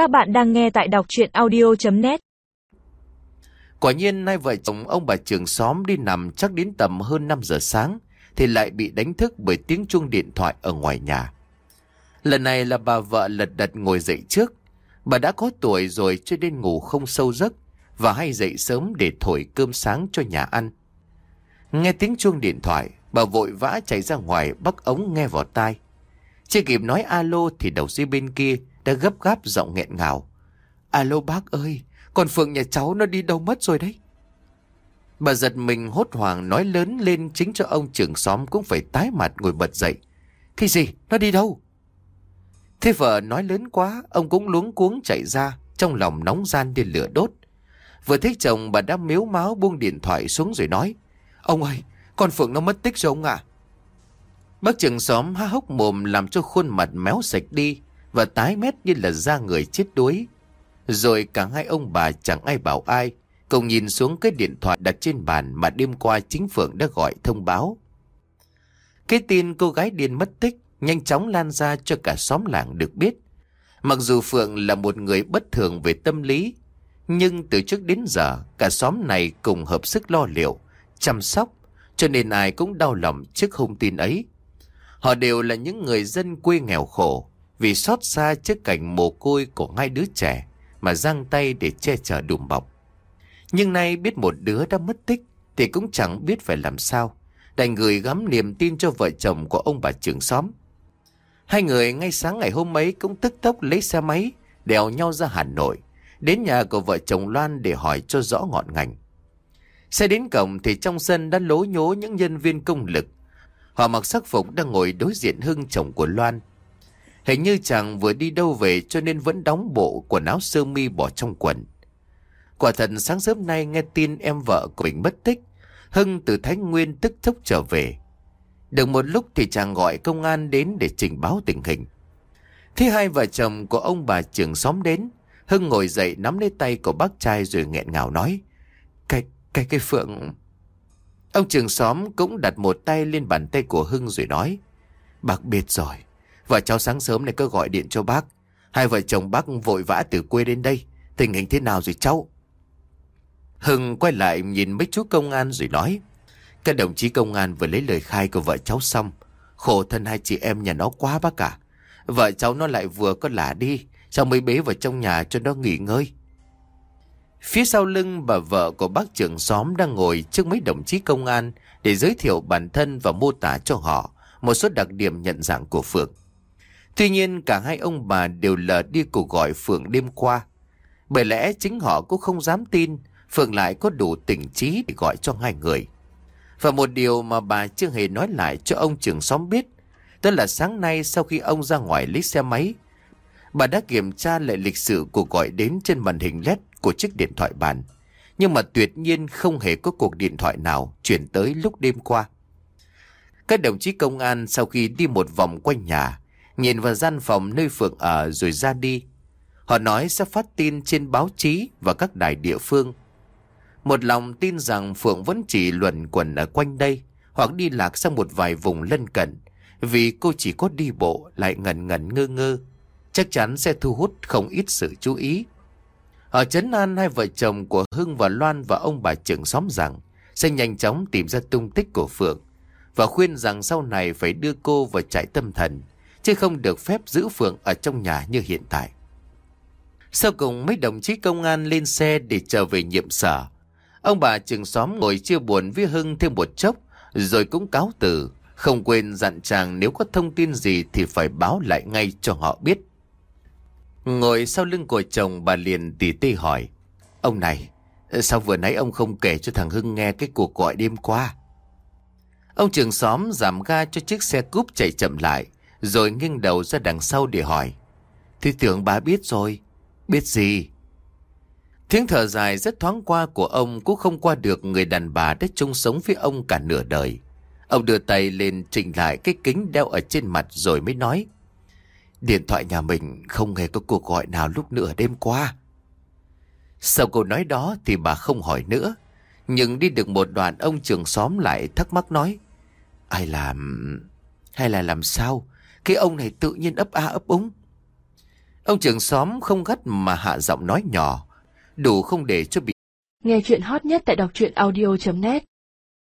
Các bạn đang nghe tại đọc chuyện audio.net Quả nhiên nay vợ chồng ông bà trường xóm đi nằm chắc đến tầm hơn 5 giờ sáng thì lại bị đánh thức bởi tiếng chuông điện thoại ở ngoài nhà. Lần này là bà vợ lật đật ngồi dậy trước. Bà đã có tuổi rồi cho nên ngủ không sâu giấc và hay dậy sớm để thổi cơm sáng cho nhà ăn. Nghe tiếng chuông điện thoại, bà vội vã chạy ra ngoài bắt ống nghe vào tai. Chưa kịp nói alo thì đầu dây bên kia đã gấp gáp giọng nghẹn ngào. Alo bác ơi, còn Phượng nhà cháu nó đi đâu mất rồi đấy. Bà giật mình hốt hoảng nói lớn lên chính cho ông trưởng xóm cũng phải tái mặt ngồi bật dậy. Cái gì? Nó đi đâu? Thế vợ nói lớn quá, ông cũng luống cuống chạy ra, trong lòng nóng gian đi lửa đốt. Vừa thấy chồng bà đã miếu máu buông điện thoại xuống rồi nói. Ông ơi, con Phượng nó mất tích rồi ông ạ. Bác trưởng xóm há hốc mồm làm cho khuôn mặt méo sạch đi và tái mét như là da người chết đuối. Rồi cả hai ông bà chẳng ai bảo ai, cùng nhìn xuống cái điện thoại đặt trên bàn mà đêm qua chính Phượng đã gọi thông báo. Cái tin cô gái điên mất tích nhanh chóng lan ra cho cả xóm làng được biết. Mặc dù Phượng là một người bất thường về tâm lý, nhưng từ trước đến giờ cả xóm này cùng hợp sức lo liệu, chăm sóc, cho nên ai cũng đau lòng trước thông tin ấy. Họ đều là những người dân quê nghèo khổ, vì xót xa trước cảnh mồ côi của hai đứa trẻ mà giang tay để che chở đùm bọc. Nhưng nay biết một đứa đã mất tích thì cũng chẳng biết phải làm sao. Đành gửi gắm niềm tin cho vợ chồng của ông bà trưởng xóm. Hai người ngay sáng ngày hôm ấy cũng tức tốc lấy xe máy đèo nhau ra Hà Nội. Đến nhà của vợ chồng Loan để hỏi cho rõ ngọn ngành. Xe đến cổng thì trong sân đã lố nhố những nhân viên công lực. Họ mặc sắc phục đang ngồi đối diện Hưng chồng của Loan. Hình như chàng vừa đi đâu về cho nên vẫn đóng bộ quần áo sơ mi bỏ trong quần. Quả thật sáng sớm nay nghe tin em vợ của mình mất tích, Hưng từ Thái Nguyên tức tốc trở về. Được một lúc thì chàng gọi công an đến để trình báo tình hình. thế hai vợ chồng của ông bà trưởng xóm đến, Hưng ngồi dậy nắm lấy tay của bác trai rồi nghẹn ngào nói. Cái, cái, cái Phượng... Ông trường xóm cũng đặt một tay lên bàn tay của Hưng rồi nói. Bác biết rồi, vợ cháu sáng sớm này cứ gọi điện cho bác. Hai vợ chồng bác vội vã từ quê đến đây. Tình hình thế nào rồi cháu? Hưng quay lại nhìn mấy chú công an rồi nói. Các đồng chí công an vừa lấy lời khai của vợ cháu xong. Khổ thân hai chị em nhà nó quá bác cả. Vợ cháu nó lại vừa có lả đi. Cháu mới bế vào trong nhà cho nó nghỉ ngơi. Phía sau lưng bà vợ của bác trưởng xóm đang ngồi trước mấy đồng chí công an để giới thiệu bản thân và mô tả cho họ một số đặc điểm nhận dạng của Phượng. Tuy nhiên cả hai ông bà đều lờ đi cuộc gọi Phượng đêm qua. Bởi lẽ chính họ cũng không dám tin Phượng lại có đủ tỉnh trí để gọi cho hai người. Và một điều mà bà chưa hề nói lại cho ông trưởng xóm biết, đó là sáng nay sau khi ông ra ngoài lấy xe máy, bà đã kiểm tra lại lịch sử cuộc gọi đến trên màn hình LED của chiếc điện thoại bàn. Nhưng mà tuyệt nhiên không hề có cuộc điện thoại nào chuyển tới lúc đêm qua. Các đồng chí công an sau khi đi một vòng quanh nhà, nhìn vào gian phòng nơi Phượng ở rồi ra đi. Họ nói sẽ phát tin trên báo chí và các đài địa phương một lòng tin rằng Phượng vẫn chỉ luẩn quẩn ở quanh đây hoặc đi lạc sang một vài vùng lân cận vì cô chỉ có đi bộ lại ngần ngần ngơ ngơ chắc chắn sẽ thu hút không ít sự chú ý. Ở Trấn An hai vợ chồng của Hưng và Loan và ông bà trưởng xóm rằng sẽ nhanh chóng tìm ra tung tích của Phượng và khuyên rằng sau này phải đưa cô vào trại tâm thần chứ không được phép giữ Phượng ở trong nhà như hiện tại. Sau cùng mấy đồng chí công an lên xe để trở về nhiệm sở Ông bà trường xóm ngồi chia buồn với Hưng thêm một chốc, rồi cũng cáo từ, không quên dặn chàng nếu có thông tin gì thì phải báo lại ngay cho họ biết. Ngồi sau lưng của chồng bà liền tỉ tê hỏi, Ông này, sao vừa nãy ông không kể cho thằng Hưng nghe cái cuộc gọi đêm qua? Ông trường xóm giảm ga cho chiếc xe cúp chạy chậm lại, rồi nghiêng đầu ra đằng sau để hỏi. Thì tưởng bà biết rồi. Biết gì? Tiếng thở dài rất thoáng qua của ông cũng không qua được người đàn bà đã chung sống với ông cả nửa đời. Ông đưa tay lên chỉnh lại cái kính đeo ở trên mặt rồi mới nói. Điện thoại nhà mình không hề có cuộc gọi nào lúc nửa đêm qua. Sau câu nói đó thì bà không hỏi nữa. Nhưng đi được một đoạn ông trường xóm lại thắc mắc nói. Ai làm... Hay là làm sao? Cái ông này tự nhiên ấp a ấp úng. Ông trưởng xóm không gắt mà hạ giọng nói nhỏ, đủ không để cho bị Nghe chuyện hot nhất tại đọc truyện audio.net